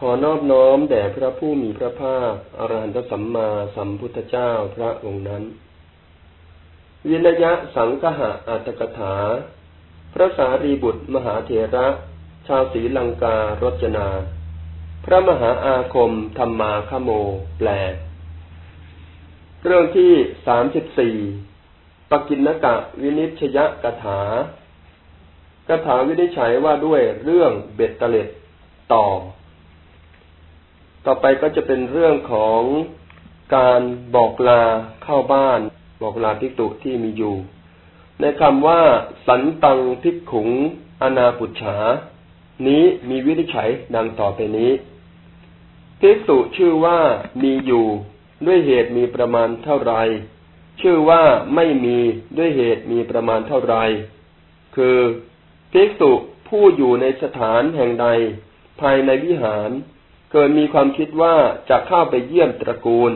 ขอนอบน้อมแด่พระผู้มีพระภาคอรหันตสัมมาสัมพุทธเจ้าพระองค์นั้น วินยะสังคหะอัตถกถา พระสารีบุตรมหาเถระ ชาวศรีลังการจนา พระมหาอาคมธรรมาคโม แปล เรื่องที่สามสิบสี่ปกินนกะวินิชยกถากถาวินิจฉัยว่าด้วยเรื่องเบ็ดเตล็ดต่อ ต่อไปก็จะเป็นเรื่องของการบอกลาเข้าบ้าน บอกลาพิกตุที่มีอยู่ ในคำว่า สันตังพิกขุง อนาปุจฉา นี้มีวินิจฉัยดังต่อไปนี้พิกตุชื่อว่ามีอยู่ด้วยเหตุมีประมาณเท่าไร ชื่อว่าไม่มีด้วยเหตุมีประมาณเท่าไร คือภิกษุผู้อยู่ในสถานแห่งใด ภายในวิหาร เกิดมีความคิดว่าจะเข้าไปเยี่ยมตระกูล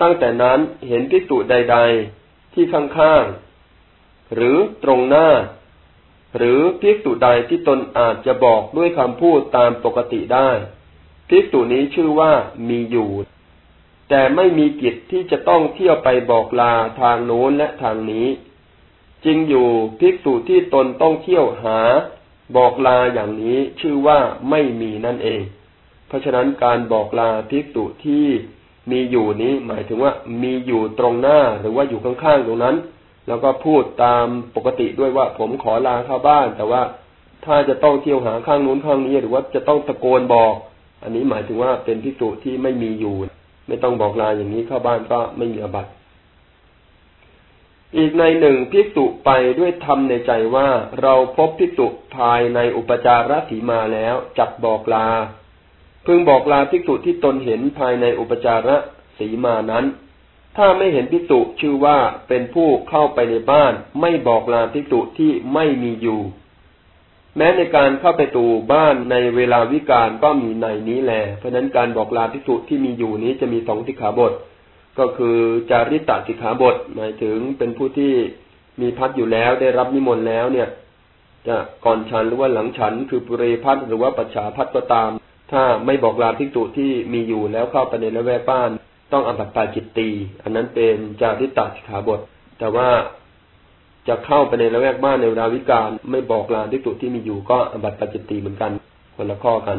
ตั้งแต่นั้นเห็นภิกษุใด ๆ ที่ข้างๆ หรือตรงหน้า หรือภิกษุใดที่ตนอาจจะบอกด้วยคำพูดตามปกติได้ภิกษุนี้ชื่อว่ามีอยู่ แต่ไม่มีกิจที่จะต้องเที่ยวไปบอกลาทางโน้นและทางนี้จริงอยู่ภิกษุที่ตนต้องเที่ยวหา บอกลาอย่างนี้ชื่อว่าไม่มีนั่นเอง ราะฉะนั้นการบอกลาภิกษุที่มีอยู่นี้หมายถึงว่ามีอยู่ตรงหน้าหรือว่าอยู่ข้างๆตรงนั้น แล้วก็พูดตามปกติด้วยว่าผมขอลาเข้าบ้าน แต่ว่าถ้าจะต้องเที่ยวหาข้างนู้นข้างนี้ หรือว่าจะต้องตะโกนบอก อันนี้หมายถึงว่าเป็นภิกษุที่ไม่มีอยู่ ไม่ต้องบอกลาอย่างนี้เข้าบ้านก็ไม่มีอบัติอีกในหนึ่งพิจุไปด้วยธรรมในใจว่าเราพบพิจุภายในอุปจารสีมาแล้วจักบอกลา พึงบอกลาพิจุที่ตนเห็นภายในอุปจาระสีมานั้น ถ้าไม่เห็นพิจุชื่อว่าเป็นผู้เข้าไปในบ้าน ไม่บอกลาพิจุที่ไม่มีอยู่ แม้ในการเข้าไปตูบ้านในเวลาวิกาลก็มีในนี้แหละเพราะนั้นการบอกลาพิจุที่มีอยู่นี้จะมีสองสิกขาบท ก็คือจาริตติขาบท หมายถึงเป็นผู้ที่มีพัดอยู่แล้วได้รับนิมนต์แล้วเนี่ยจะก่อนฉันหรือว่าหลังฉันคือปุเรพัดหรือว่าปัจฉาพัดก็ตาม ถ้าไม่บอกลาพิกตุที่มีอยู่แล้วเข้าไปในละแวกบ้าน ต้องอบัตปาจิตตี อันนั้นเป็นจาริตติขาบท แต่ว่าจะเข้าไปในละแวกบ้านในเวลาวิกาลไม่บอกลาพิกตุที่มีอยู่ก็อบัตปาจิตตีเหมือนกัน คนละข้อกัน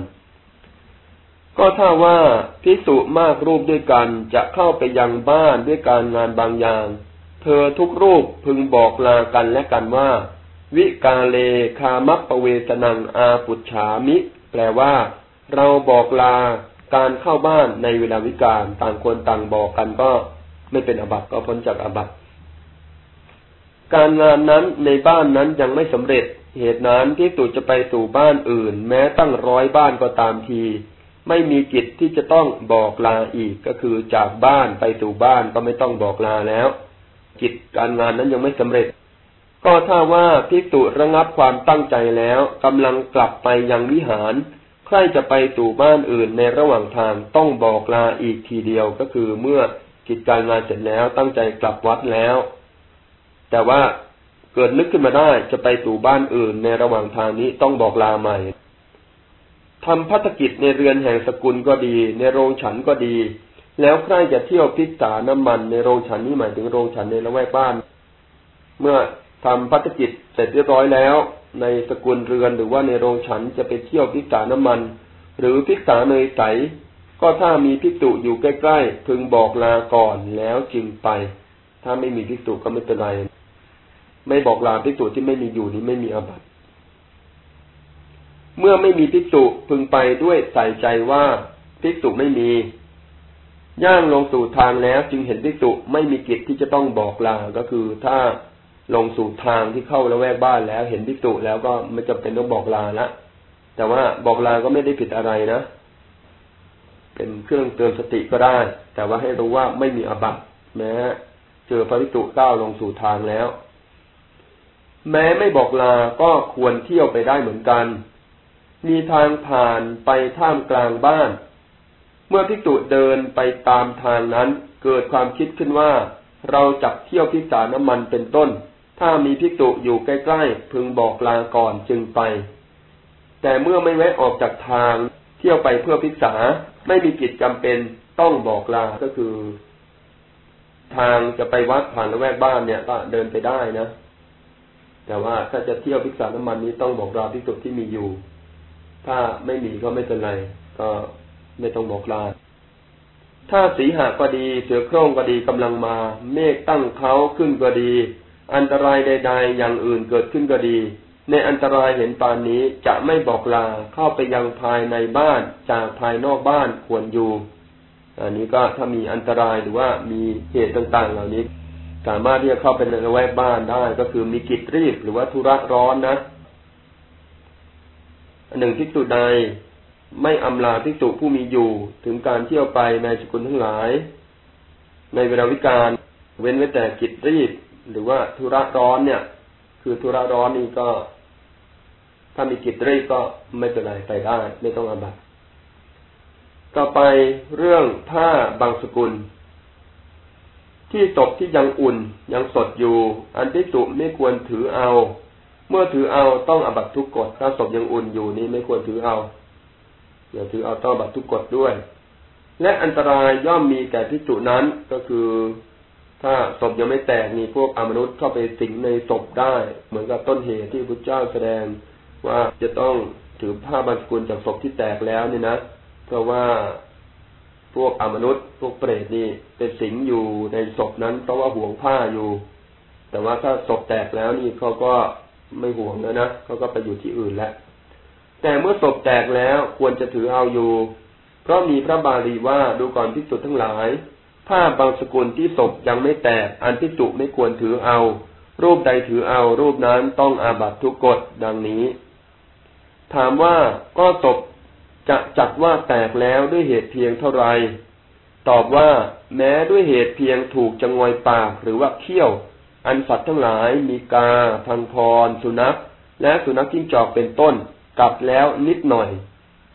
ก็ถ้าว่าพิสุมากรูปด้วยกันจะเข้าไปยังบ้านด้วยการงานบางอย่าง เธอทุกรูปพึงบอกลากันและกันว่า วิกาเลคามัปปเวสนังอาปุจฉามิ แปลว่า เราบอกลาการเข้าบ้านในเวลาวิกาลต่างคนต่างบอกกันก็ไม่เป็นอบัตก็พ้นจากอบัตการงานนั้นในบ้านนั้นยังไม่สำเร็จเหตุนั้นที่ตุจะไปสู่บ้านอื่น แม้ตั้งร้อยบ้านก็ตามที ไม่มีกิจที่จะต้องบอกลาอีกก็คือจากบ้านไปสู่บ้านก็ไม่ต้องบอกลาแล้ว กิจการงานนั้นยังไม่สำเร็จ ก็ถ้าว่าพิกตุระงับความตั้งใจแล้วกำลังกลับไปยังวิหาร ใครจะไปสู่บ้านอื่นในระหว่างทางต้องบอกลาอีกทีเดียวก็คือเมื่อกิจการงานเสร็จแล้วตั้งใจกลับวัดแล้ว แต่ว่าเกิดนึกขึ้นมาได้จะไปสู่บ้านอื่นในระหว่างทางนี้ต้องบอกลาใหม่ทำพัฒกิจในเรือนแห่งสกุลก็ดี ในโรงฉันก็ดี แล้วใครจะเที่ยวพิษาน้ำมันในโรงฉันนี่หมายถึงโรงฉันในละแวกบ้าน เมื่อทำพัฒกิจเสร็จเรียบร้อยแล้ว ในสกุลเรือนหรือว่าในโรงฉันจะไปเที่ยวพิษาน้ำมัน หรือพิษาเนยใสก็ถ้ามีพิจุอยู่ใกล้ๆพึงบอกลาก่อนแล้วจึงไป ถ้าไม่มีพิจุก็ไม่เป็นไร ไม่บอกลาพิจุที่ไม่มีอยู่นี้ไม่มีอาบัติเมื่อไม่มีภิกษุพึงไปด้วยใส่ใจว่าภิกษุไม่มี ย่างลงสู่ทางแล้วจึงเห็นภิกษุไม่มีกิจที่จะต้องบอกลา ก็คือถ้า ลงสู่ทางที่เข้าละแวกบ้านแล้ว เห็นภิกษุแล้วก็ไม่จำเป็นต้องบอกลาละแต่ว่าบอกลาก็ไม่ได้ผิดอะไรนะ เป็นเครื่องเตือนสติก็ได้ แต่ว่าให้รู้ว่าไม่มีอบัตแม้เจอพระภิกษุก้าวลงสู่ทางแล้ว แม้ไม่บอกลาก็ควรเที่ยวไปได้เหมือนกัน มีทางผ่านไปท่ามกลางบ้าน เมื่อพิกตุเดินไปตามทางนั้น เกิดความคิดขึ้นว่า เราจับเที่ยวพิกษาน้ำมันเป็นต้น ถ้ามีพิกตุอยู่ใกล้ๆพึงบอกลาก่อนจึงไป แต่เมื่อไม่แวะออกจากทาง เที่ยวไปเพื่อพิกษาไม่มีกิจจำเป็นต้องบอกลาก็คือ ทางจะไปวัดผ่านละแวกบ้านเนี่ยก็เดินไปได้นะแต่ว่าถ้าจะเที่ยวพิกษาน้ำมันนี้ต้องบอกลาพิสุที่มีอยู่ ถ้าไม่มีก็ไม่เป็นไร ก็ไม่ต้องบอกลาถ้าสีหาก็ดีเสือโคร่งก็ดีกำลังมา เมฆตั้งเขาขึ้นก็ดี อันตรายใด ๆ อย่างอื่นเกิดขึ้นก็ดี ในอันตรายเห็นปานนี้จะไม่บอกลาเข้าไปยังภายในบ้านจากภายนอกบ้านควรอยู่ อันนี้ก็ถ้ามีอันตรายหรือว่ามีเหตุต่างๆ เหล่านี้ สามารถที่จะเข้าไปในระแวกบ้านได้ก็คือมีกิจรีบหรือว่าธุระร้อนนะหนึ่งทิกษุใดไม่อำลาทิกษุผู้มีอยู่ถึงการเที่ยวไปในสกุลทั้งหลาย ในเวลาวิการ เว้นไว้แต่กิจรีบ หรือว่าธุระร้อนเนี่ย คือธุระร้อนนี่ก็ ถ้ามีกิจรีก็ไม่เป็นไรไปได้ไม่ต้องอาบัตต่อไปเรื่องผ้าบางสกุล ที่ศพที่ยังอุ่นยังสดอยู่ อันที่สุไม่ควรถือเอา เมื่อถือเอาต้องอาบัตทุกกฎถ้าศพยังอุ่นอยู่นี่ไม่ควรถือเอาอย่าถือเอาต้องอาบัตทุกกฎด้วย และอันตรายย่อมมีแก่ที่จุนั้นก็คือ ถ้าศพยังไม่แตกมีพวกอมนุษย์เข้าไปสิงในศพได้ เหมือนกับต้นเหตุที่พระเจ้าแสดงว่าจะต้องถือผ้าบางสกุลจากศพที่แตกแล้วเนี่ยนะ เพราะว่าพวกอมนุษย์ พวกเปรตนี่เป็นสิงอยู่ในศพนั้น เพราะว่าห่วงผ้าอยู่ แต่ว่าถ้าศพแตกแล้วนี่เขาก็ไม่ห่วงแล้วนะเขาก็ไปอยู่ที่อื่นแล้วแต่เมื่อศพแตกแล้วควรจะถือเอาอยู่ เพราะมีพระบาลีว่าดูก่อนพิสุทธ์ทั้งหลาย ผ้าบางสกุลที่ศพยังไม่แตก อันพิจุไม่ควรถือเอา รูปใดถือเอา รูปนั้นต้องอาบัตทุกกฎดังนี้ ถามว่าก็ศพจะจัดว่าแตกแล้วด้วยเหตุเพียงเท่าไร ตอบว่า แม้ด้วยเหตุเพียงถูกจะงอยปากหรือว่าเขี้ยว อันสัตว์ทั้งหลายมีกา พังพร สุนัข และสุนัขจิ้งจอกเป็นต้น กัดแล้วนิดหน่อย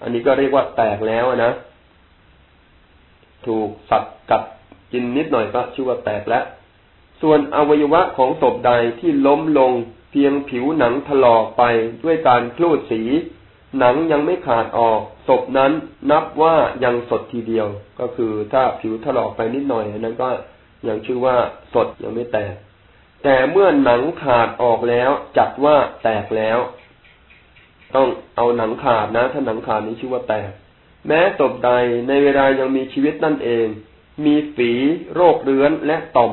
อันนี้ก็เรียกว่าแตกแล้วนะ ถูกสัตว์กัด กินนิดหน่อยก็ชื่อว่าแตกแล้วส่วนอวัยวะของศพใดที่ล้มลงเพียงผิวหนังถลอกไปด้วยการคลูดสี หนังยังไม่ขาดออกศพนั้นนับว่ายังสดทีเดียว ก็คือถ้าผิวถลอกไปนิดหน่อยนั้นก็ยังชื่อว่าสดยังไม่แตก แต่เมื่อหนังขาดออกแล้ว จัดว่าแตกแล้ว ต้องเอาหนังขาดนะ ถ้าหนังขาดนี้ชื่อว่าแตก แม้ศพใดในเวลายังมีชีวิตนั่นเอง มีฝีโรคเรื้อนและต่อม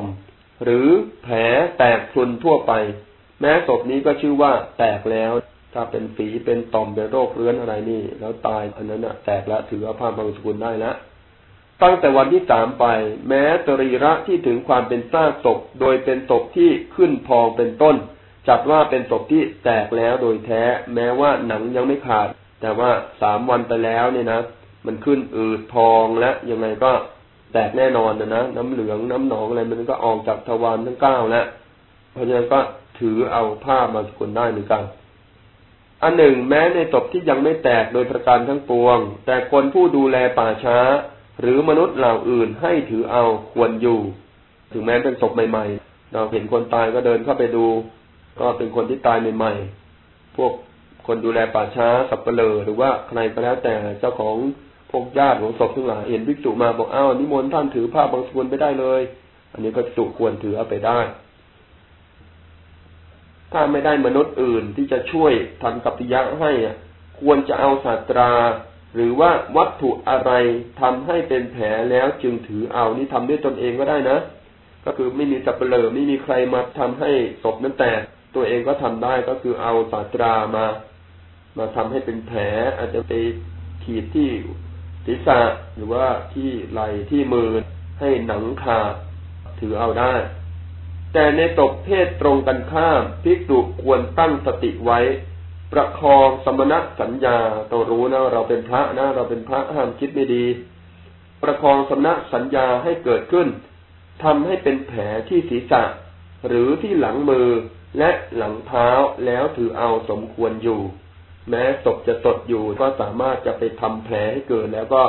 หรือแผลแตกพรุนทั่วไป แม้ศพนี้ก็ชื่อว่าแตกแล้ว ถ้าเป็นฝีเป็นต่อมเป็นโรคเรื้อนอะไรนี่ แล้วตายอันนั้นอะแตกแล้วถือเอาผ้าบางสกุลได้แล้วตั้งแต่วันที่สามไป แม้ตรีระที่ถึงความเป็นซากศพโดยเป็นศพที่ขึ้นพองเป็นต้น จัดว่าเป็นศพที่แตกแล้วโดยแท้ แม้ว่าหนังยังไม่ขาด แต่ว่าสามวันไปแล้วเนี่ยนะ มันขึ้นอืดพองและยังไงก็ แตกแน่นอนนะนะน้ำเหลืองน้ำหนองอะไรมันก็ออกจากทวารทั้งเก้าแล้วเพราะฉะนั้นก็ถือเอาผ้ามาสกุลได้เหมือนกัน อันหนึ่งแม้ในศพที่ยังไม่แตกโดยประการทั้งปวง แต่คนผู้ดูแลป่าช้า หรือมนุษย์เหล่าอื่นให้ถือเอาควรอยู่ ถึงแม้เป็นศพใหม่ๆ เราเห็นคนตายก็เดินเข้าไปดู ก็เป็นคนที่ตายใหม่ๆ พวกคนดูแลป่าช้าสับเปลอหรือว่าใครก็แล้วแต่เจ้าของ พวกญาติของศพทั้งหลายเห็นวิกษุมาบอกอ้าวนิมนต์ท่านถือผ้าบางสกุลไปได้เลย อันนี้ก็สุควรถือเอาไปได้ ถ้าไม่ได้มนุษย์อื่นที่จะช่วยทำกัปปิยะให้ควรจะเอาศาสตรา หรือว่าวัตถุอะไรทำให้เป็นแผลแล้วจึงถือเอานี่ทำด้วยตนเองก็ได้นะ ก็คือไม่มีสับเปลือไม่มีใครมาทำให้ศพนั้นแตกตัวเองก็ทำได้ก็คือเอาศาสตรามา มาทำให้เป็นแผลอาจจะไปขีดที่ ศีรษะหรือว่าที่ไหล่ที่มือให้หนังขาดถือเอาได้ แต่ในตกเพศตรงกันข้ามภิกษุควรตั้งสติไว้ ประคองสมณสัญญาต้อรู้นะเราเป็นพระนะ เราเป็นพระห้ามคิดไม่ดี ประคองสมณสัญญาให้เกิดขึ้นทำให้เป็นแผลที่ศีรษะ หรือที่หลังมือและหลังเท้าแล้วถือเอาสมควรอยู่ แม้ศพจะตดอยู่ก็สามารถจะไปทำแผลให้เกิดแล้วก็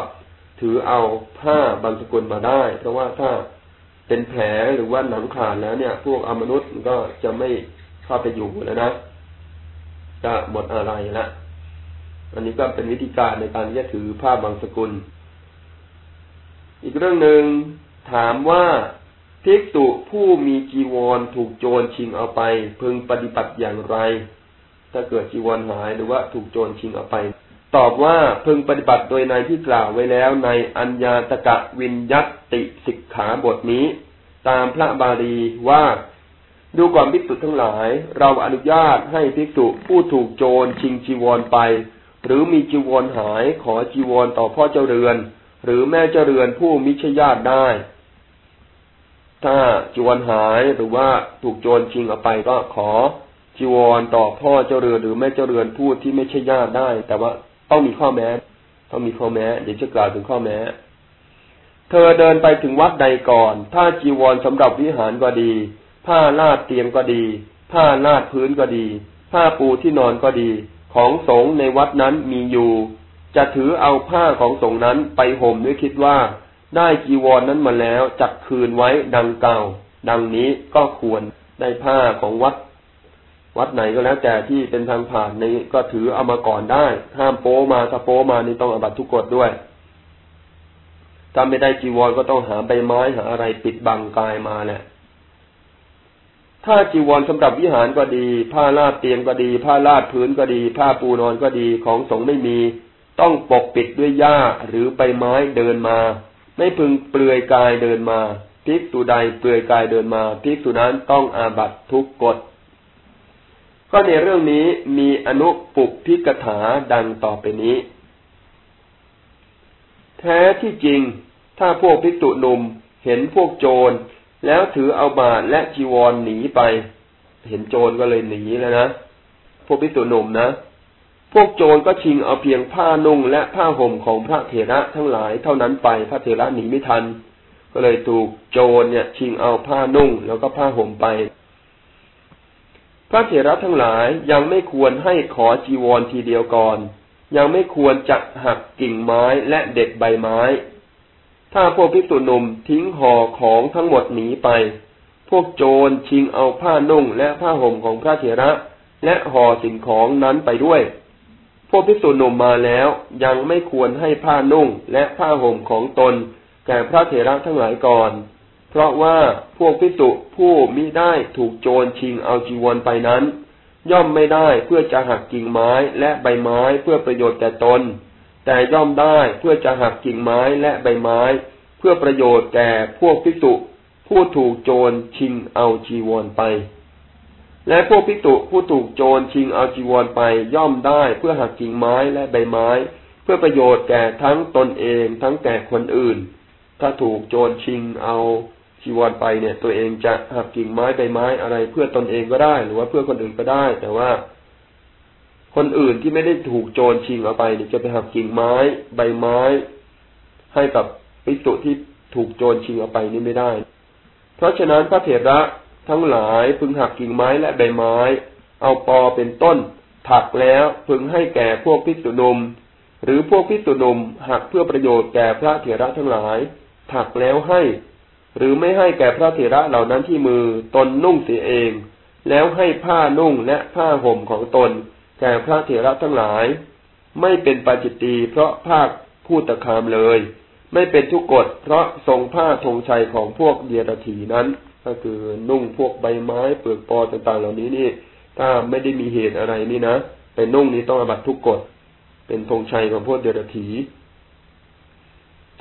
ถือเอาผ้าบางสกุลมาได้ เพราะว่าถ้าเป็นแผลหรือว่าหนังขาดแล้วเนี่ย พวกอมนุษย์ก็จะไม่เข้าไปอยู่แล้วนะจะหมดอะไรละอันนี้ก็เป็นวิธีการในการที่จะถือผ้าบางสกุล อีกเรื่องหนึ่งถามว่าภิกษุผู้มีจีวรถูกโจรชิงเอาไป พึงปฏิบัติอย่างไร ถ้าเกิดจีวรหายหรือว่าถูกโจรชิงเอาไป ตอบว่าพึงปฏิบัติโดยในที่กล่าวไว้แล้วในอัญญาตกะวินยัตติสิกขาบทนี้ ตามพระบาลีว่าดูก่อนภิกษุทั้งหลาย เราอนุญาตให้ภิกษุผู้ถูกโจรชิงจีวรไป หรือมีจีวรหายขอจีวรต่อพ่อเจ้าเรือน หรือแม่เจ้าเรือนผู้มิชญาติได้ ถ้าจีวรหายหรือว่าถูกโจรชิงเอาไปก็ขอ จีวรต่อพ่อเจ้าเรือนหรือแม่เจ้าเรือนผู้ที่ไม่ใช่ญาติได้ แต่ว่าต้องมีข้อแม้ ต้องมีข้อแม้ เดี๋ยวจะกล่าวถึงข้อแม้ เธอเดินไปถึงวัดใดก่อน ถ้าจีวรสำหรับวิหารก็ดี ผ้าลาดเตียงก็ดี ผ้าลาดพื้นก็ดี ผ้าปูที่นอนก็ดี ของสงในวัดนั้นมีอยู่ จะถือเอาผ้าของสงนั้นไปห่มด้วยคิดว่า ได้จีวรนนั้นมาแล้วจักคืนไว้ดังเก่า ดังนี้ก็ควรได้ผ้าของวัด วัดไหนก็แล้วแต่ที่เป็นทางผ่านนี้ก็ถือเอามาก่อนได้ ห้ามโป้มาถ้าโป้มานี่ต้องอบัตทุกกฎด้วยถ้าไม่ได้จีวรก็ต้องหาใบไม้หาอะไรปิดบังกายมาแหละถ้าจีวรสำหรับวิหารก็ดี ผ้าลาดเตียงก็ดี ผ้าลาดพื้นก็ดี ผ้าปูนอนก็ดีของสงไม่มี ต้องปกปิดด้วยหญ้าหรือใบไม้เดินมา ไม่พึงเปลือยกายเดินมาพิกตุใดเปลือยกายเดินมาพิกตุนั้นต้องอาบัตทุกกฎ ก็ในเรื่องนี้มีอนุปุกพิกถาดังต่อไปนี้ แท้ที่จริง ถ้าพวกพิกตุหนุ่มเห็นพวกโจร แล้วถือเอาบาทและจีวรหนีไป เห็นโจรก็เลยหนีแล้วนะ พวกพิสุหนุ่มนะ พวกโจรก็ชิงเอาเพียงผ้านุ่งและผ้าห่มของพระเถระทั้งหลายเท่านั้นไป พระเถระหนีไม่ทัน ก็เลยถูกโจรเนี่ย ชิงเอาผ้านุ่งแล้วก็ผ้าห่มไป พระเถระทั้งหลายยังไม่ควรให้ขอจีวรทีเดียวก่อน ยังไม่ควรจะหักกิ่งไม้และเด็ดใบไม้ ถ้าพวกพิสุนุ่มทิ้งห่อของทั้งหมดหนีไป พวกโจรชิงเอาผ้านุ่งและผ้าห่มของพระเถระ และห่อสิ่งของนั้นไปด้วย พวกพิสุนุ่มมาแล้วยังไม่ควรให้ผ้านุ่งและผ้าห่มของตนแก่พระเถระทั้งหลายก่อน เพราะว่าพวกพิสุผู้มิได้ถูกโจรชิงเอาจีวรไปนั้น ย่อมไม่ได้เพื่อจะหักกิ่งไม้และใบไม้เพื่อประโยชน์แก่ตน แต่ย่อมได้เพื่อจะหักกิ่งไม้และใบไม้ เพื่อประโยชน์แก่พวกพิจุผู้ถูกโจรชิงเอาจีวรไป และพวกพิจุผู้ถูกโจรชิงเอาจีวรไป ย่อมได้เพื่อหักกิ่งไม้และใบไม้ เพื่อประโยชน์แก่ทั้งตนเองทั้งแก่คนอื่น ถ้าถูกโจรชิงเอา จีวรไปเนี่ย ตัวเองจะหักกิ่งไม้ใบไม้อะไร เพื่อตนเองก็ได้ หรือว่าเพื่อคนอื่นก็ได้ แต่ว่า คนอื่นที่ไม่ได้ถูกโจรชิงเอาไปเนี่ยจะไปหักกิ่งไม้ ใบไม้ ให้กับปิสุที่ถูกโจรชิงเอาไปนี่ไม่ได้ เพราะฉะนั้นพระเถระทั้งหลายพึงหักกิ่งไม้และใบไม้ เอาปอเป็นต้น ถักแล้วพึงให้แก่พวกพิสุนุม หรือพวกพิสุนุมหักเพื่อประโยชน์แก่พระเถระทั้งหลาย ถักแล้วให้ หรือไม่ให้แก่พระเถระเหล่านั้นที่มือตนนุ่งเสียเอง แล้วให้ผ้านุ่งและผ้าห่มของตน แก่พระเถระทั้งหลาย ไม่เป็นปาจิตตีเพราะภาคพูดตะคามเลย ไม่เป็นทุกกฎเพราะทรงผ้าธงชัยของพวกเดียรถีนั้น ก็คือนุ่งพวกใบไม้เปลือกปอต่างๆ เหล่านี้นี่ ถ้าไม่ได้มีเหตุอะไรนี่นะเป็นนุ่งนี้ต้องอบัตทุกกฎเป็นธงชัยของพวกเดียรถี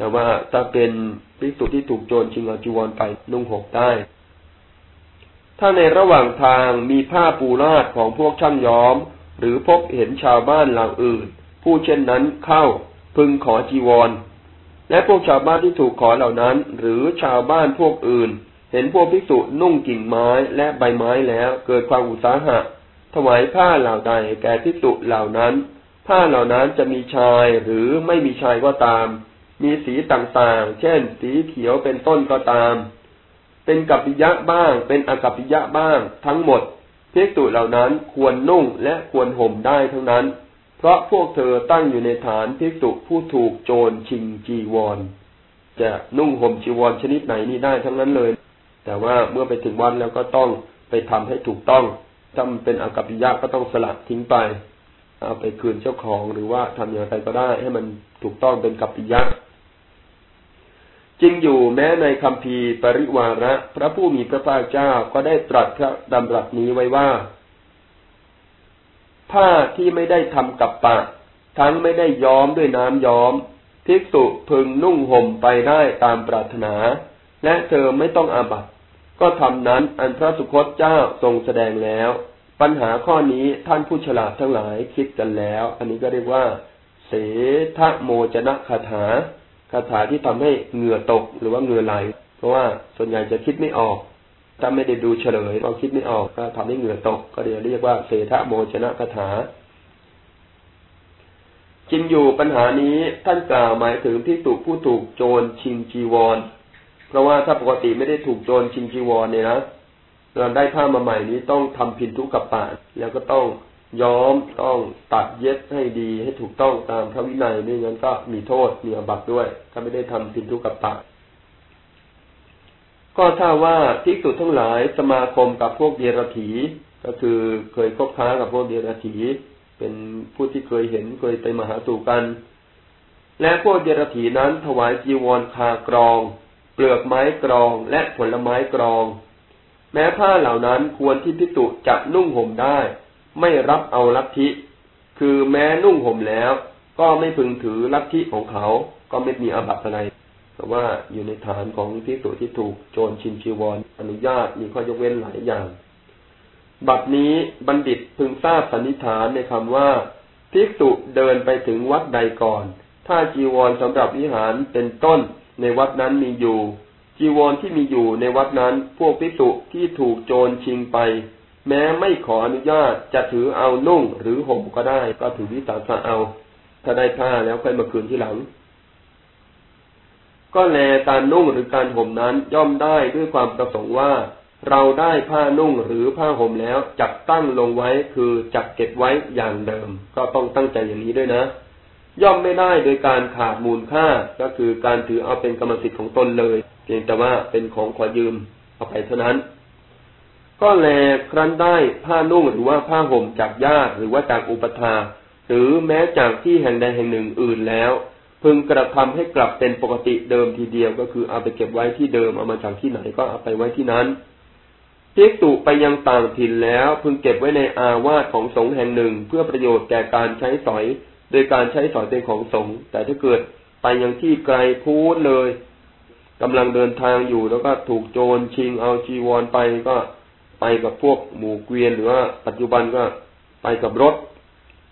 แต่ว่าถ้าเป็นภิกษุที่ถูกโจรชิงอาจีวรไปนุ่งหกได้ ถ้าในระหว่างทางมีผ้าปูราดของพวกช่างย้อม หรือพบเห็นชาวบ้านเหล่าอื่น ผู้เช่นนั้นเข้าพึงขอจีวร และพวกชาวบ้านที่ถูกขอเหล่านั้น หรือชาวบ้านพวกอื่น เห็นพวกภิกษุนุ่งกิ่งไม้และใบไม้แล้ว เกิดความอุตสาหะ ถวายผ้าเหล่าใดแก่ภิกษุเหล่านั้น ผ้าเหล่านั้นจะมีชายหรือไม่มีชายก็ตาม มีสีต่างๆ เช่น สีเขียวเป็นต้นก็ตาม เป็นกัปปิยะบ้าง เป็นอกัปปิยะบ้าง ทั้งหมดภิกษุเหล่านั้นควรนุ่งและควรห่มได้ทั้งนั้น เพราะพวกเธอตั้งอยู่ในฐานภิกษุผู้ถูกโจรชิงจีวร จะนุ่งห่มจีวรชนิดไหนนี่ได้ทั้งนั้นเลย แต่ว่าเมื่อไปถึงวันแล้วก็ต้องไปทำให้ถูกต้องถ้ามันเป็นอกัปปิยะก็ต้องสลัดทิ้งไป เอาไปคืนเจ้าของหรือว่าทำอย่างไรก็ได้ให้มันถูกต้องเป็นกัปปิยะ จริงอยู่แม้ในคำพีปริวาระ พระผู้มีพระภาคเจ้าก็ได้ตรัสพระดำรัสนี้ไว้ว่า ผ้าที่ไม่ได้ทำกับปะ ทั้งไม่ได้ย้อมด้วยน้ำย้อมภิกษุพึงนุ่งห่มไปได้ตามปรารถนา และเธอไม่ต้องอาบัตก็ทำนั้นอันพระสุคตเจ้าทรงแสดงแล้ว ปัญหาข้อนี้ท่านผู้ฉลาดทั้งหลายคิดกันแล้ว อันนี้ก็เรียกว่า เสทะโมจนะคาถา คาถาที่ทำให้เหงื่อตกหรือว่าเหงื่อไหล เพราะว่าส่วนใหญ่จะคิดไม่ออก ถ้าไม่ได้ดูเฉลยเราคิดไม่ออกก็ทำให้เหงื่อตก ก็เดี๋ยวเรียกว่าเสทะโมชนะคาถาจริงอยู่ปัญหานี้ท่านกล่าวหมายถึงที่ถูกผู้ถูกโจรชิงจีวร เพราะว่าถ้าปกติไม่ได้ถูกโจรชิงจีวรเนี่ยนะเราได้ผ้ามาใหม่นี้ต้องทำพินทุกกับปะแล้วก็ต้อง ย้อมต้องตัดเย็บให้ดีให้ถูกต้องตามพระวินัยไม่งั้นก็มีโทษมีอบัตด้วย ถ้าไม่ได้ทำพินทุกับปะก็ถ้าว่าทิกษุทั้งหลายสมาคมกับพวกเดรัจฉีก็คือเคยคบค้ากับพวกเดรัจฉีเป็นผู้ที่เคยเห็นเคยไปมาหาสู่กัน และพวกเดรัจฉีนั้นถวายจีวรคากรอง เปลือกไม้กรองและผลไม้กรอง แม้ผ้าเหล่านั้นควรที่พิจุจะนุ่งห่มได้ ไม่รับเอาลัทธิ คือแม้นุ่งห่มแล้ว ก็ไม่พึงถือลัทธิของเขา ก็ไม่มีอาบัติอะไรแต่ว่าอยู่ในฐานของพิสุที่ถูกโจรชินชีวรอนุญาตมีข้อยกเว้นหลายอย่าง บัดนี้บัณฑิตพึงทราบสันนิษฐานในคำว่าพิสุเดินไปถึงวัดใดก่อน ถ้าจีวรสำหรับวิหารเป็นต้นในวัดนั้นมีอยู่ จีวรที่มีอยู่ในวัดนั้นพวกพิสุที่ถูกโจรชิงไป แม้ไม่ขออนุญาตจะถือเอานุ่งหรือห่มก็ได้ ก็ถือวิสาสะเอา ถ้าได้ผ้าแล้วค่อยมาคืนที่หลัง ก็แลการนุ่งหรือการห่มนั้นย่อมได้ด้วยความประสงค์ว่า เราได้ผ้านุ่งหรือผ้าห่มแล้วจักตั้งลงไว้คือจักเก็บไว้อย่างเดิม ก็ต้องตั้งใจอย่างนี้ด้วยนะ ย่อมไม่ได้โดยการขาดมูลค่าก็คือการถือเอาเป็นกรรมสิทธิ์ของตนเลย เพียงแต่ว่าเป็นของขอยืมเอาไปเท่านั้น ก็แลครั้นได้ผ้านุ่งหรือว่าผ้าห่มจากญาติหรือว่าจากอุปถาหรือแม้จากที่แห่งใดแห่งหนึ่งอื่นแล้ว พึงกระทำให้กลับเป็นปกติเดิมทีเดียวก็คือเอาไปเก็บไว้ที่เดิมเอามาจากที่ไหนก็เอาไปไว้ที่นั้นพิกตุไปยังต่างถิ่นแล้ว พึงเก็บไว้ในอาวาสของสงฆ์แห่งหนึ่ง เพื่อประโยชน์แก่การใช้สอย โดยการใช้สอยเป็นของสงฆ์แต่ถ้าเกิดไปยังที่ไกลพูดเลยกำลังเดินทางอยู่แล้วก็ถูกโจรชิงเอาจีวรไปก็ ไปกับพวกหมู่เกวียนหรือว่าปัจจุบันก็ไปกับรถ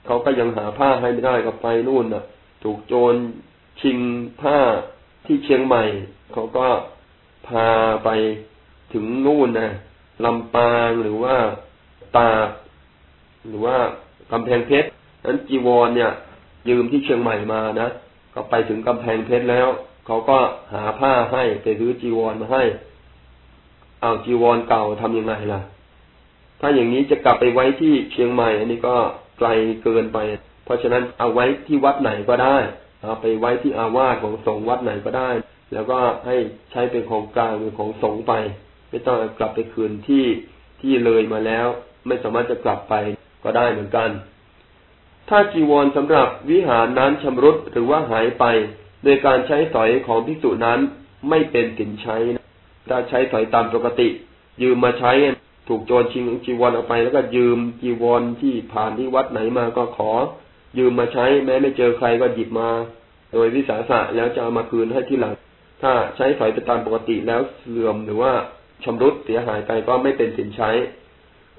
เขาก็ยังหาผ้าให้ไม่ได้กับไปนู่นน่ะ ถูกโจรชิงผ้าที่เชียงใหม่ เขาก็พาไปถึงนู่นนะลำปางหรือว่าตาหรือว่ากำแพงเพชรนั้นจีวรเนี่ย ยืมที่เชียงใหม่มานะก็ไปถึงกำแพงเพชรแล้ว เขาก็หาผ้าให้ไปซื้อจีวรมาให้ เอาจีวรเก่าทํำยังไงล่ะ ถ้าอย่างนี้จะกลับไปไว้ที่เชียงใหม่ อันนี้ก็ไกลเกินไป เพราะฉะนั้นเอาไว้ที่วัดไหนก็ได้เอาไปไว้ที่อาวาสของสงฆ์วัดไหนก็ได้ แล้วก็ให้ใช้เป็นของกลางเป็นของสงฆ์ไป ไม่ต้องกลับไปคืนที่ที่เลยมาแล้ว ไม่สามารถจะกลับไปก็ได้เหมือนกัน ถ้าจีวรสำหรับวิหารนั้นชำรุดหรือว่าหายไป โดยการใช้สอยของพิสุนั้นไม่เป็นสินใช้ ถ้าใช้สอยตามปกติ ยืมมาใช้ถูกโจรชิงจีวรเอาไป แล้วก็ยืมจีวรที่ผ่านที่วัดไหนมาก็ขอ ยืมมาใช้ แม้ไม่เจอใครก็หยิบมา โดยวิสาสะแล้วจะเอามาคืนให้ที่หลัง ถ้าใช้สอยไปตามปกติแล้วเสื่อมหรือว่าชำรุดเสียหายไปก็ไม่เป็นสินใช้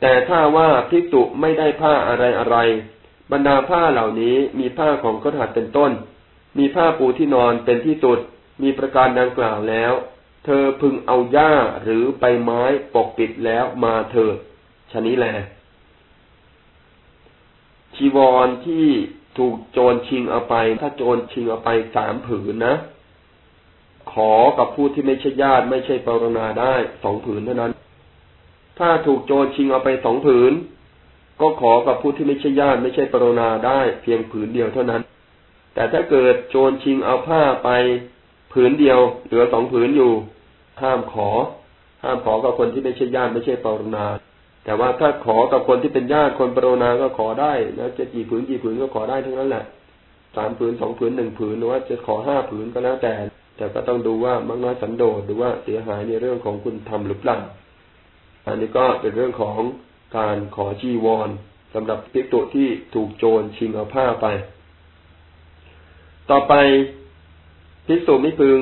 แต่ถ้าว่าพิกตุไม่ได้ผ้าอะไรอะไร บรรดาผ้าเหล่านี้มีผ้าของกระหัตเป็นต้น มีผ้าปูที่นอนเป็นที่สุด มีประการดังกล่าวแล้ว เธอพึงเอาหญ้าหรือใบไม้ปกปิดแล้วมาเถิดชนี้แหละชีวรที่ถูกโจรชิงเอาไป ถ้าโจรชิงเอาไปสามผืนนะ ขอกับผู้ที่ไม่ใช่ญาติไม่ใช่ปรณาได้สองผืนเท่านั้น ถ้าถูกโจรชิงเอาไปสองผืน ก็ขอกับผู้ที่ไม่ใช่ญาติไม่ใช่ปรณาได้เพียงผืนเดียวเท่านั้น แต่ถ้าเกิดโจรชิงเอาผ้าไป ผืนเดียว เหลือสองผืนอยู่ ห้ามขอ ห้ามขอกับคนที่ไม่ใช่ญาติไม่ใช่ปรนาแต่ว่าถ้าขอกับคนที่เป็นญาติคนปรนนาก็ขอได้นะจะกี่ผืนกี่ผืนก็ขอได้ทั้งนั้นแหละสามผืนสองผืนหนึ่งผืนหรือว่าจะขอห้าผืนก็แล้วแต่ แต่ก็ต้องดูว่ามากน้อยสันโดษหรือว่าเสียหายในเรื่องของคุณทำหรือเปล่าอันนี้ก็เป็นเรื่องของการขอจีวรสำหรับพิกตุที่ถูกโจรชิงเอาผ้าไป ต่อไป พิกตุไม่พึง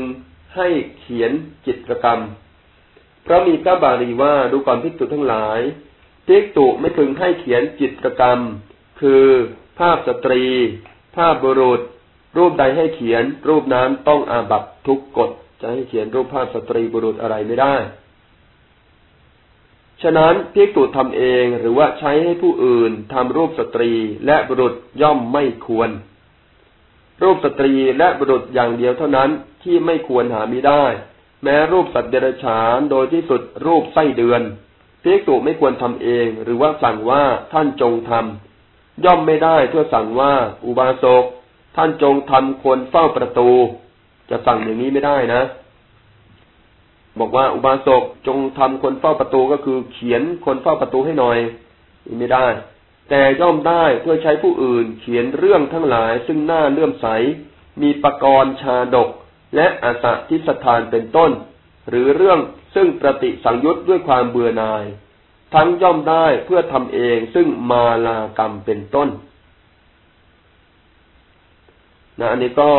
ให้เขียนจิตรกรรม เพราะมีพระบาลีว่าดูก่อนพิกตุทั้งหลายพิกตุไม่พึงให้เขียนจิตรกรรม คือภาพสตรี ภาพบุรุษ รูปใดให้เขียน รูปนั้นต้องอาบัตทุกกฎจะให้เขียนรูปภาพสตรีบุรุษอะไรไม่ได้ ฉะนั้นพิกตุทำเองหรือว่าใช้ให้ผู้อื่นทำรูปสตรีและบุรุษย่อมไม่ควร รูปสตรีและบุรุษอย่างเดียวเท่านั้นที่ไม่ควรหามิได้ แม้รูปสัตว์เดรัจฉานโดยที่สุดรูปไส้เดือนพิกตุไม่ควรทำเอง หรือว่าสั่งว่าท่านจงทำย่อมไม่ได้เพื่อสั่งว่าอุบาสกท่านจงทำคนเฝ้าประตู จะสั่งอย่างนี้ไม่ได้นะ บอกว่าอุบาสกจงทำคนเฝ้าประตูก็คือเขียนคนเฝ้าประตูให้หน่อยไม่ได้ แต่ย่อมได้เพื่อใช้ผู้อื่นเขียนเรื่องทั้งหลายซึ่งหน้าเลื่อมใส มีประกรณ์ชาดก และอาสะทิสถานเป็นต้น หรือเรื่องซึ่งประติสังยุตด้วยความเบื่อหน่าย ทั้งย่อมได้เพื่อทำเองซึ่งมาลากรรมเป็นต้นนะอันนี้ก็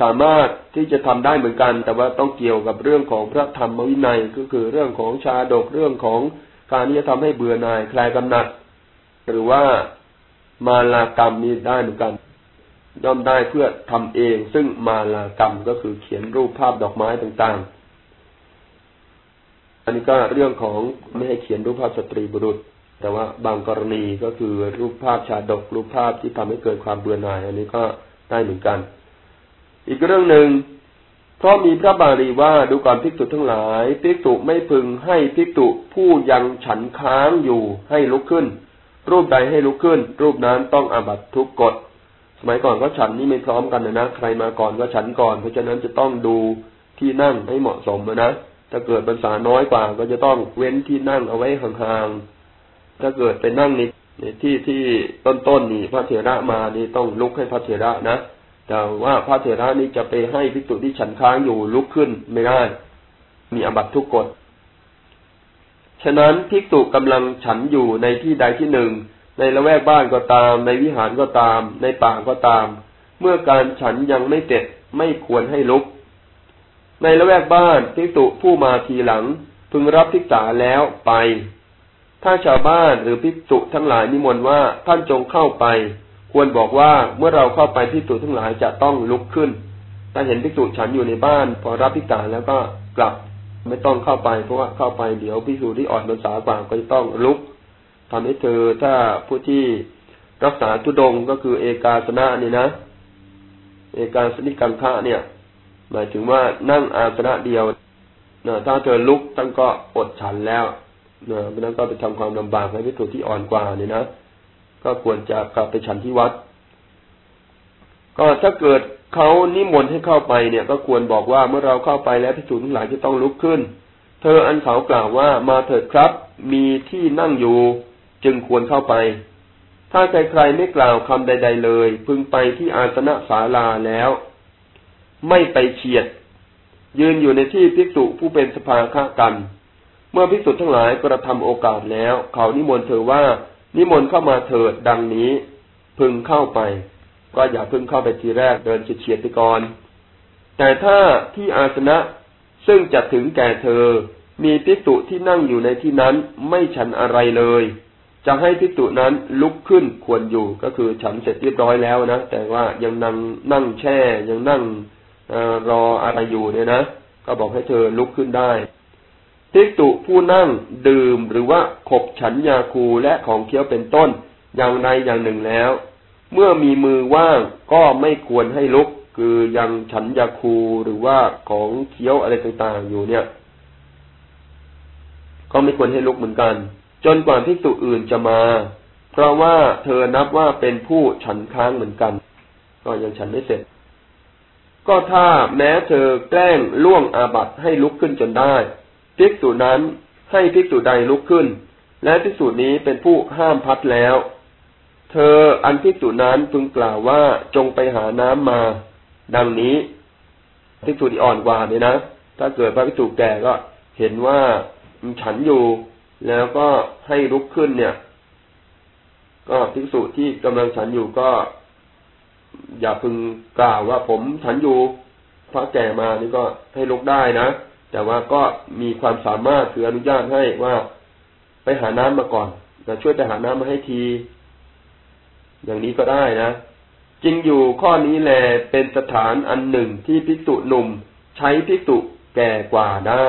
สามารถที่จะทำได้เหมือนกัน แต่ว่าต้องเกี่ยวกับเรื่องของพระธรรมวินัยก็คือเรื่องของชาดกเรื่องของ การที่จะทำให้เบื่อหน่ายคลายกำหนัด หรือว่ามาลากรรมนี้ได้เหมือนกันย่อมได้เพื่อทำเอง ซึ่งมาลากรรมก็คือเขียนรูปภาพดอกไม้ต่างๆ อันนี้ก็เรื่องของไม่ให้เขียนรูปภาพสตรีบุรุษ แต่ว่าบางกรณีก็คือรูปภาพชาดกรูปภาพที่ทำให้เกิดความเบื่อหน่าย อันนี้ก็ได้เหมือนกัน อีกเรื่องหนึ่ง เพราะมีพระบาลีว่าดูก่อนภิกษุทั้งหลายภิกษุไม่พึงให้ภิกษุผู้ยังฉันค้างอยู่ให้ลุกขึ้น รูปใดให้ลุกขึ้น รูปนั้นต้องอาบัตทุกกฎสมัยก่อนก็ฉันนี่ไม่พร้อมกันนะนะใครมาก่อนก็ฉันก่อน เพราะฉะนั้นจะต้องดูที่นั่งให้เหมาะสมนะถ้าเกิดภาษาน้อยกว่าก็จะต้องเว้นที่นั่งเอาไว้ห่างๆถ้าเกิดไปนั่งในในที่ที่ต้นๆนี่พระเถระมานี่ต้องลุกให้พระเถระนะ แต่ว่าพระเถระนี้จะไปให้พิจุที่ฉันค้างอยู่ลุกขึ้นไม่ได้ มีอบัตทุกกฎ ฉะนั้นภิกษุกำลังฉันอยู่ในที่ใดที่หนึ่ง ในละแวกบ้านก็ตาม ในวิหารก็ตาม ในป่าก็ตาม เมื่อการฉันยังไม่เสร็จไม่ควรให้ลุก ในละแวกบ้านภิกษุผู้มาทีหลัง พึงรับภิกษาแล้วไป ถ้าชาวบ้านหรือภิกษุทั้งหลายนิมนต์ว่าท่านจงเข้าไป ควรบอกว่าเมื่อเราเข้าไปพิสูจทั้งหลายจะต้องลุกขึ้น ถ้าเห็นพิสูจฉันอยู่ในบ้าน พอรับพิการแล้วก็กลับไม่ต้องเข้าไปเพราะว่าเข้าไปเดี๋ยวพิสูจที่อ่อนภาษากว่าก็จะต้องลุกทำให้เธอถ้าผู้ที่รักษาทุดงก็คือเอกาสนะนี่นะ เอกาสนิกังคะเนี่ย หมายถึงว่านั่งอาสนะเดียวนะถ้าเธอลุกตั้งก็อดฉันแล้วนะเพราะนั้นก็ไปทำความลำบากให้พิสูจที่อ่อนกว่านี่นะ ก็ควรจะกลับไปฉันที่วัด ก็ถ้าเกิดเขานิมนต์ให้เข้าไปเนี่ย ก็ควรบอกว่าเมื่อเราเข้าไปแล้วพิสูจน์ทั้งหลายจะต้องลุกขึ้น เธออันเขากล่าวว่ามาเถิดครับ มีที่นั่งอยู่จึงควรเข้าไป ถ้าใครๆไม่กล่าวคำใด ๆ เลย พึงไปที่อาสนะศาลาแล้ว ไม่ไปเฉียด ยืนอยู่ในที่ภิกษุผู้เป็นสภาค้ากัน เมื่อภิกษุทั้งหลายกระทำโอกาสแล้ว เขานิมนต์เธอว่า นิมนต์เข้ามาเถิดดังนี้ พึงเข้าไป ก็อย่าพึงเข้าไปทีแรกเดินเฉียดไปก่อนแต่ถ้าที่อาสนะซึ่งจะถึงแก่เธอ มีพิจุที่นั่งอยู่ในที่นั้นไม่ฉันอะไรเลย จะให้พิจุนั้นลุกขึ้นควรอยู่ก็คือฉันเสร็จเรียบร้อยแล้วนะแต่ว่ายังนั่งนั่งแช่ยังนั่งอรออะไรอยู่เนี่ยนะ ก็บอกให้เธอลุกขึ้นได้ ภิกษุผู้นั่งดื่มหรือว่าขบฉันยาคูและของเคี้ยวเป็นต้น อย่างใดอย่างหนึ่งแล้ว เมื่อมีมือว่างก็ไม่ควรให้ลุก คือยังฉันยาคูหรือว่าของเคี้ยวอะไรต่างๆอยู่เนี่ย ก็ไม่ควรให้ลุกเหมือนกัน จนกว่าภิกษุอื่นจะมา เพราะว่าเธอนับว่าเป็นผู้ฉันค้างเหมือนกัน ก็ยังฉันไม่เสร็จ ก็ถ้าแม้เธอแกล้งล่วงอาบัตให้ลุกขึ้นจนได้ ภิกษุนั้นให้ภิกษุใดลุกขึ้น และภิกษุนี้เป็นผู้ห้ามพัดแล้ว เธออันภิกษุนั้นพึงกล่าวว่าจงไปหาน้ำมา ดังนี้ภิกษุที่อ่อนกว่าเนี่ยนะ ถ้าเกิดพระภิกษุแก่ก็เห็นว่าฉันอยู่ แล้วก็ให้ลุกขึ้นเนี่ย ก็ภิกษุที่กำลังฉันอยู่ก็ อย่าพึงกล่าวว่าผมฉันอยู่พระแก่มานี่ก็ให้ลุกได้นะ แต่ว่าก็มีความสามารถคืออนุญาตให้ว่าไปหาน้ำมาก่อนแต่ช่วยไปหาน้ำมาให้ที อย่างนี้ก็ได้นะจริงอยู่ข้อนี้แลเป็นสถานอันหนึ่งที่พิสุหนุ่ม ใช้พิสุแก่กว่าได้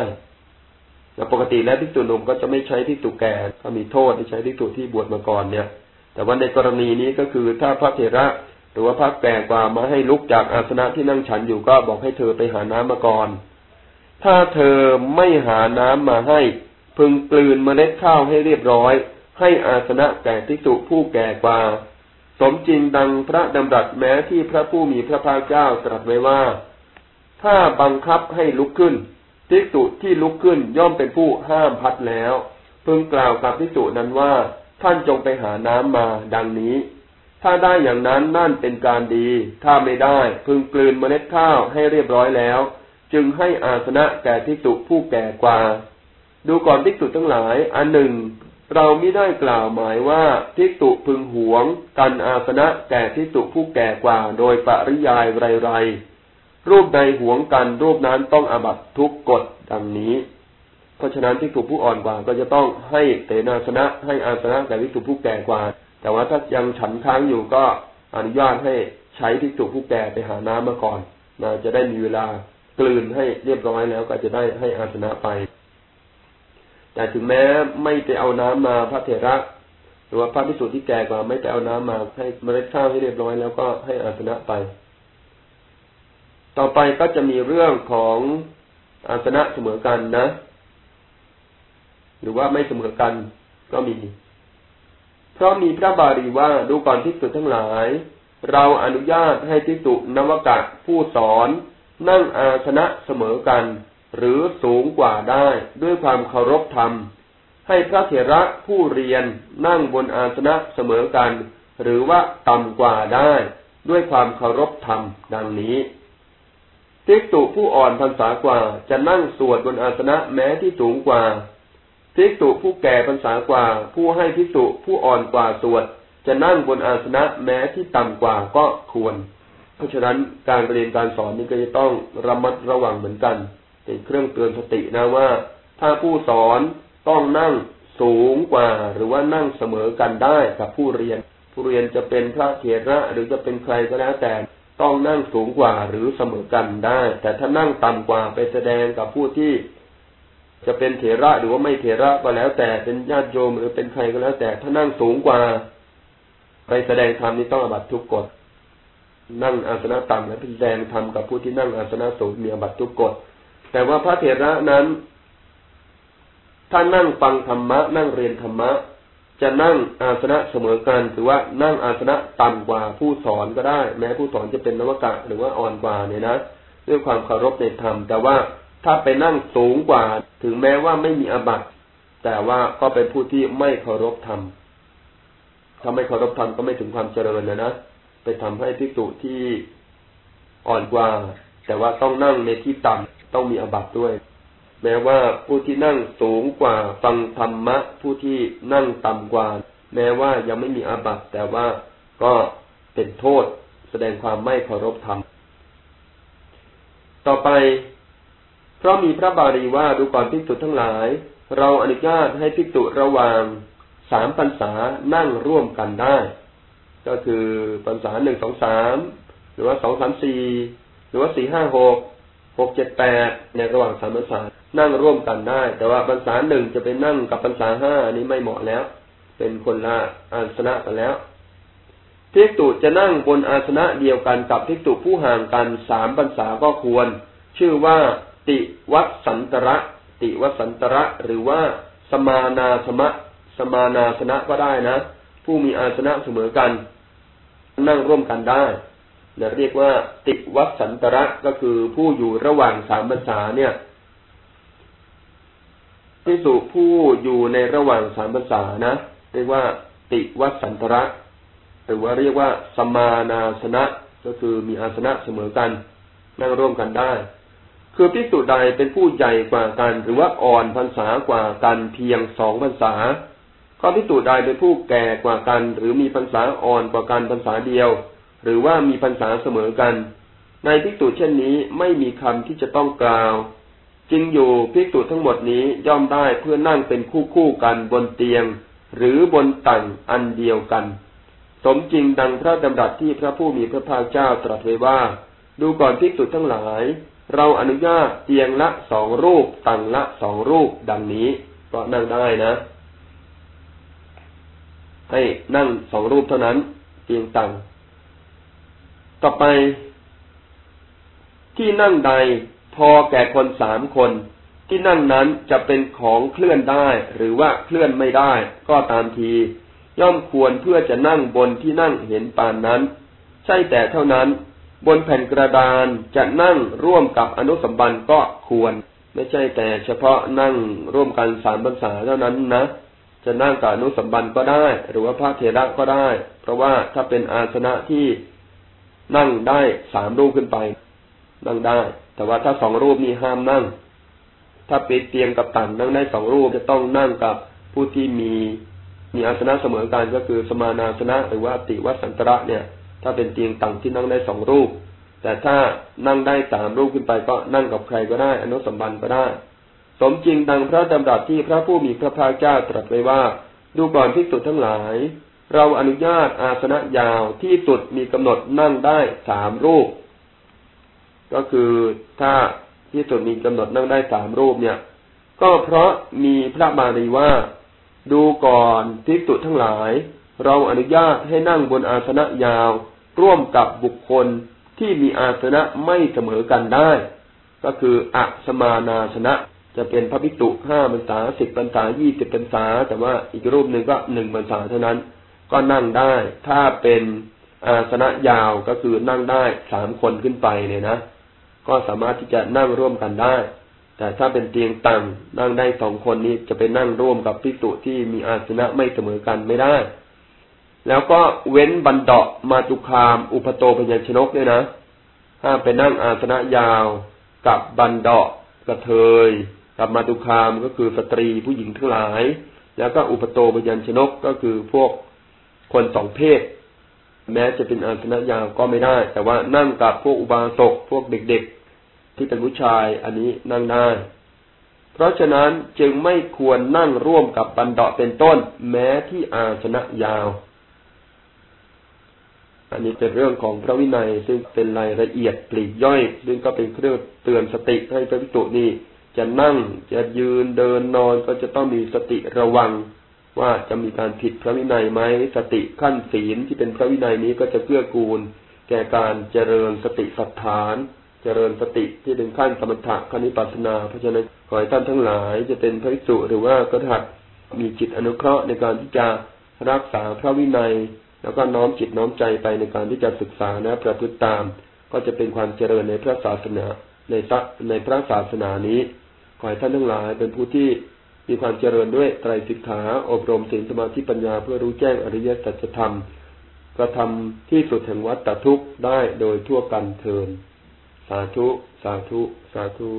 แต่ปกติแล้วพิสุหนุ่มก็จะไม่ใช้พิสุแก่ถ้ามีโทษที่ใช้พิสุที่บวชมาก่อนเนี่ย แต่ว่าในกรณีนี้ก็คือถ้าพระเถระหรือว่าพระแก่กว่ามาให้ลุกจากอาสนะที่นั่งฉันอยู่ก็บอกให้เธอไปหาน้ำมาก่อน ถ้าเธอไม่หาน้ำมาให้ พึงกลืนเมล็ดข้าวให้เรียบร้อย ให้อาสนะแก่พิสุผู้แก่กว่า สมจริงดังพระดำรัสแม้ที่พระผู้มีพระภาคเจ้าตรัสไว้ว่า ถ้าบังคับให้ลุกขึ้นทิสุที่ลุกขึ้นย่อมเป็นผู้ห้ามพัดแล้ว พึงกล่าวกับทิสุนั้นว่า ท่านจงไปหาน้ำมาดังนี้ ถ้าได้อย่างนั้นนั่นเป็นการดี ถ้าไม่ได้ พึงกลืนเมล็ดข้าวให้เรียบร้อยแล้ว จึงให้อาสนะแก่ทิสุผู้แก่กว่า ดูก่อนทิสุทั้งหลาย อันหนึ่ง เราไม่ได้กล่าวหมายว่าทิฏตุพึงหวง กันอาสนะแก่ทิฏตุผู้แก่กว่า โดยปริยายไรๆรูปใดหวงกันรูปนั้นต้องอาบัตทุกกฎดังนี้ เพราะฉะนั้นทิฏตุผู้อ่อนกว่าก็จะต้องให้เตนาสนะให้อาสนะแก่ทิฏตุผู้แก่กว่า แต่ว่าถ้ายังฉันค้างอยู่ก็อนุญาตให้ใช้ทิฏตุผู้แก่ไปหาน้ำมาก่อนนะจะได้มีเวลา กลืนให้เรียบร้อยแล้วก็จะได้ให้อาสนะไป แต่ถึงแม้ไม่ไปเอาน้ำมาพระเถระ หรือว่าพระพิสุทธิ์ที่แก่กว่าไม่ไปเอาน้ำมาให้เมล็ดข้าวให้เรียบร้อยแล้วก็ให้อาสนะไป ต่อไปก็จะมีเรื่องของอาสนะเสมอกันนะ หรือว่าไม่เสมอกันก็มี เพราะมีพระบาลีว่าดูก่อนที่สุดทั้งหลาย เราอนุญาตให้ที่สุนวกะผู้สอน นั่งอาสนะเสมอกัน หรือสูงกว่าได้ด้วยความเคารพธรรม ให้พระเถระผู้เรียนนั่งบนอาสนะเสมอกัน หรือว่าต่ำกว่าได้ด้วยความเคารพธรรมดังนี้ทิกตุผู้อ่อนพรรษากว่าจะนั่งสวดบนอาสนะแม้ที่สูงกว่าทิกตุผู้แก่พรรษากว่า ผู้ให้ทิกตุผู้อ่อนกว่าสวด จะนั่งบนอาสนะแม้ที่ต่ำกว่าก็ควร เพราะฉะนั้นการเรียนการสอนนี้ก็จะต้องระมัดระวังเหมือนกัน เป็นเครื่องเตือนสตินะว่า ถ้าผู้สอนต้องนั่งสูงกว่า หรือว่านั่งเสมอกันได้กับผู้เรียน ผู้เรียนจะเป็นพระเถระหรือจะเป็นใครก็แล้วแต่ต้องนั่งสูงกว่าหรือเสมอกันได้ แต่ถ้านั่งต่ำกว่าไปแสดงกับผู้ที่ จะเป็นเถระหรือว่าไม่เถระก็แล้วแต่เป็นญาติโยมหรือเป็นใครก็แล้วแต่ถ้านั่งสูงกว่า ไปแสดงธรรมนี้ต้องอบัตทุกกฎ นั่งอาสนะต่ำและแสดงธรรมกับผู้ที่นั่งอาสนะสูงมีอบัตทุกกฎ แต่ว่าพระเถระนั้น ถ้านั่งฟังธรรมะ นั่งเรียนธรรมะ จะนั่งอาสนะเสมอกันถือว่านั่งอาสนะต่ำกว่าผู้สอนก็ได้ แม้ผู้สอนจะเป็นนวกะหรือว่าอ่อนกว่าเนี่ยนะด้วยความเคารพในธรรม แต่ว่าถ้าไปนั่งสูงกว่า ถึงแม้ว่าไม่มีอบัตแต่ว่าก็เป็นผู้ที่ไม่เคารพธรรมถ้าไม่เคารพธรรมก็ไม่ถึงความเจริญนะนะ ทำให้ทิฏฐุที่อ่อนกว่า แต่ว่าต้องนั่งในที่ต่ำต้องมีอบัตด้วย แม้ว่าผู้ที่นั่งสูงกว่าฟังธรรมะ ผู้ที่นั่งต่ำกว่า แม้ว่ายังไม่มีอาบัตแต่ว่าก็เป็นโทษแสดงความไม่เคารพธรรม ต่อไป เพราะมีพระบาลีว่าดูก่อนพิจุทั้งหลาย เราอนุญาตให้พิจุระวางสามพรรษานั่งร่วมกันได้ ก็คือพรรษาหนึ่งสองสามหรือว่าสองสามสี่หรือว่าสี่ห้าหกหกเจ็ดแปดในระหว่างสามพรรษานั่งร่วมกันได้ แต่ว่าพรรษาหนึ่งจะไปนั่งกับพรรษาห้าอันนี้ไม่เหมาะแล้ว เป็นคนละอาสนะกันแล้วพิกตุจะนั่งบนอาสนะเดียวกันกับพิกตุผู้ห่างกันสามพรรษาก็ควร ชื่อว่าติวัสันตระ ติวัสันตระ หรือว่าสมานาสมะ สมานาสนะก็ได้นะ ผู้มีอาสนะเสมอกัน นั่งร่วมกันได้เรียกว่า ติวัสันตระก็คือผู้อยู่ระหว่างสามภาษาเนี่ยภิกษุผู้อยู่ในระหว่างสามภาษานะเรียกว่า ติวัสันตระหรือว่าเรียกว่า สมานาสนะก็คือมีอาสนะเสมอกัน นั่งร่วมกันได้ คือภิกษุใดเป็นผู้ใหญ่กว่ากัน หรือว่าอ่อนพรรษากว่ากันเพียงสองพรรษา ก็ภิกษุใดเป็นผู้แก่กว่ากัน หรือมีพรรษาอ่อนกว่ากันพรรษาเดียว หรือว่ามีพรรษาเสมอกัน ในภิกษุเช่นนี้ไม่มีคำที่จะต้องกล่าวจริงอยู่ภิกษุทั้งหมดนี้ย่อมได้เพื่อนั่งเป็นคู่คู่กันบนเตียง หรือบนตังอันเดียวกัน สมจริงดังพระดำรัสที่พระผู้มีพระภาคเจ้าตรัสไว้ว่า ดูก่อนภิกษุทั้งหลาย เราอนุญาตเตียงละสองรูป ตังละสองรูป ดังนี้ก็นั่งได้นะ ให้นั่งสองรูปเท่านั้นเตียงตังต่อไป ที่นั่งใดพอแก่คนสามคน ที่นั่งนั้นจะเป็นของเคลื่อนได้ หรือว่าเคลื่อนไม่ได้ ก็ตามที ย่อมควรเพื่อจะนั่งบนที่นั่งเห็นปานนั้น ใช่แต่เท่านั้น บนแผ่นกระดานจะนั่งร่วมกับอนุสัมบันก็ควร ไม่ใช่แต่เฉพาะนั่งร่วมกันสามภาษาเท่านั้นนะ จะนั่งกับอนุสัมบันก็ได้ หรือว่าพระเถระก็ได้ เพราะว่าถ้าเป็นอาสนะที่นั่งได้สามรูปขึ้นไป นั่งได้ แต่ว่าถ้าสองรูปนี้ห้ามนั่ง ถ้าปิดเตียงกับตันนั่งได้สองรูปจะต้องนั่งกับผู้ที่มีมีอาสนะเสมอกันก็คือสมานาสนะ หรือว่าติวัสันตระเนี่ย ถ้าเป็นเตียงต่งที่นั่งได้สองรูป แต่ถ้านั่งได้สามรูปขึ้นไปก็นั่งกับใครก็ได้ อนุสัมบันก็ได้ สมจริงดังพระดำรัสที่พระผู้มีพระภาคเจ้าตรัสไว้ว่า ดูก่อนพิสุทั้งหลาย เราอนุญาตอาสนะยาวที่สุดมีกำหนดนั่งได้สามรูป ก็คือถ้าที่สุดมีกำหนดนั่งได้สามรูปเนี่ย ก็เพราะมีพระบาลีว่า ดูก่อนทิฏฐุทั้งหลาย เราอนุญาตให้นั่งบนอาสนะยาว ร่วมกับบุคคลที่มีอาสนะไม่เสมอกันได้ ก็คืออัสมานาสนะ จะเป็นพระภิกษุห้าพรรษาสิบพรรษายี่สิบพรรษา แต่ว่าอีกรูปหนึ่งก็หนึ่งพรรษาเท่านั้น ก็นั่งได้ ถ้าเป็นอาสนะยาวก็คือนั่งได้สามคนขึ้นไปเนี่ยนะ ก็สามารถที่จะนั่งร่วมกันได้ แต่ถ้าเป็นเตียงตั้งนั่งได้สองคนนี้จะไปนั่งร่วมกับพิจุที่มีอาสนะไม่เสมอกันไม่ได้ แล้วก็เว้นบันเดาะมาตุคาม อุปโตพยัญชนกด้วยนะถ้าไปนั่งอาสนะยาวกับบันเดาะกระเทย กับมาตุคามก็คือสตรีผู้หญิงทั้งหลาย แล้วก็อุปโตพยัญชนกก็คือพวกคนสองเพศ แม้จะเป็นอาสนะยาวก็ไม่ได้ แต่ว่านั่งกับพวกอุบาสกพวกเด็กๆ ที่เป็นผู้ชายอันนี้นั่งได้เพราะฉะนั้นจึงไม่ควรนั่งร่วมกับบันดาเป็นต้น แม้ที่อาสนะยาว อันนี้เป็นเรื่องของพระวินัยซึ่งเป็นรายละเอียดปลีกย่อย ซึ่งก็เป็นเครื่องเตือนสติให้พระภิกษุนี้ จะนั่งจะยืนเดินนอนก็จะต้องมีสติระวัง ว่าจะมีการผิดพระวินัยไหมสติขั้นศีลที่เป็นพระวินัยนี้ก็จะเกื้อกูล แก่การเจริญสติสัทธาน เจริญสติที่เป็นขั้นสมถะขั้นนิปัสนาเพราะฉะนั้นขอให้ท่านทั้งหลายจะเป็นพระสุหรือว่ากระถัดมีจิตอนุเคราะห์ในการที่จะรักษาพระวินัย แล้วก็น้อมจิตน้อมใจไปในการที่จะศึกษาและประพฤติตาม ก็จะเป็นความเจริญในพระศาสนา ในในพระศาสนานี้ ขอให้ท่านทั้งหลายเป็นผู้ที่มีความเจริญด้วยไตรสิกขาอบรมศีลสมาธิปัญญาเพื่อรู้แจ้งอริยสัจธรรมกระทำที่สุดแห่งวัฏทุกข์ได้โดยทั่วกันเทินสาธุ สาธุ สาธุ